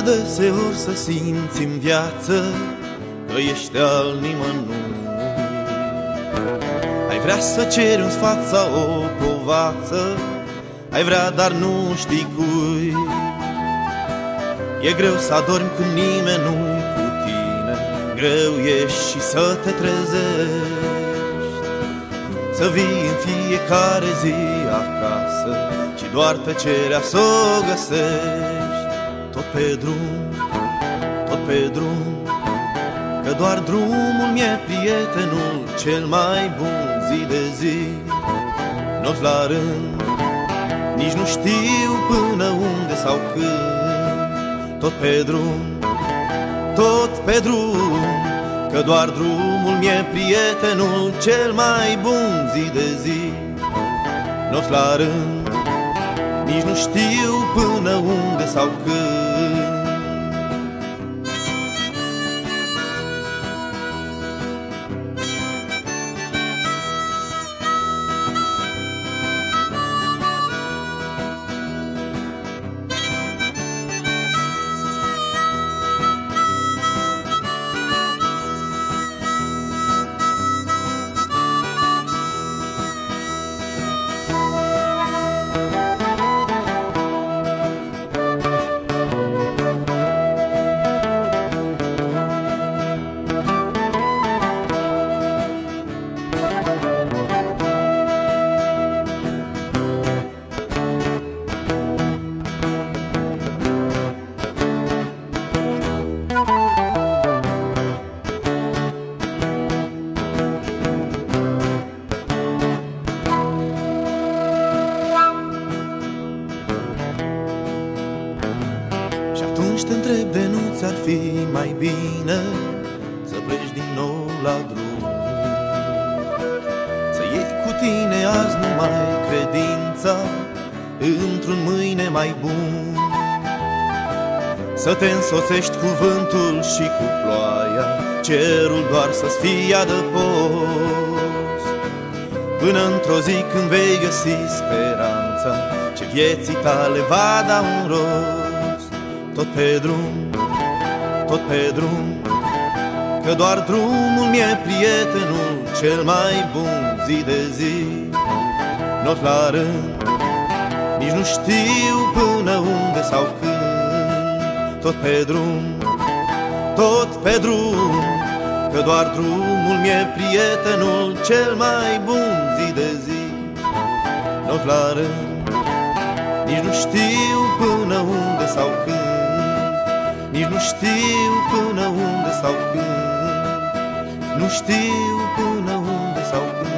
deseori să simți în viață Că ești al nimănui. Ai vrea să ceri un sfat sau o povață Ai vrea, dar nu știi cui. E greu să adormi când nimeni nu cu tine Greu e și să te trezești. Să vii în fiecare zi acasă Și doar tăcerea să o găsești Tot pe drum, tot pe drum Că doar drumul mi-e prietenul cel mai bun zi de zi. Nu la rând, nici nu știu până unde sau când. Tot pe drum, tot pe drum Că doar drumul mi-e prietenul cel mai bun zi de zi. Nu la rând, nici nu știu până unde sau când Atunci te întreb de nu ți-ar fi mai bine Să pleci din nou la drum. Să iei cu tine azi numai credința Într-un mâine mai bun. Să te însoțești cu vântul și cu ploaia Cerul doar să-ți fie adăpost. Până într-o zi când vei găsi speranța Ce vieții tale va da un rost tot pe drum, tot pe drum Că doar drumul mi-e prietenul cel mai bun zi de zi. Not la rând, nici nu știu până unde sau când. Tot pe drum, tot pe drum Că doar drumul mi-e prietenul cel mai bun zi de zi. Not la rând, nici nu știu până unde sau când nici nu știu până unde sau când Nu știu până unde sau când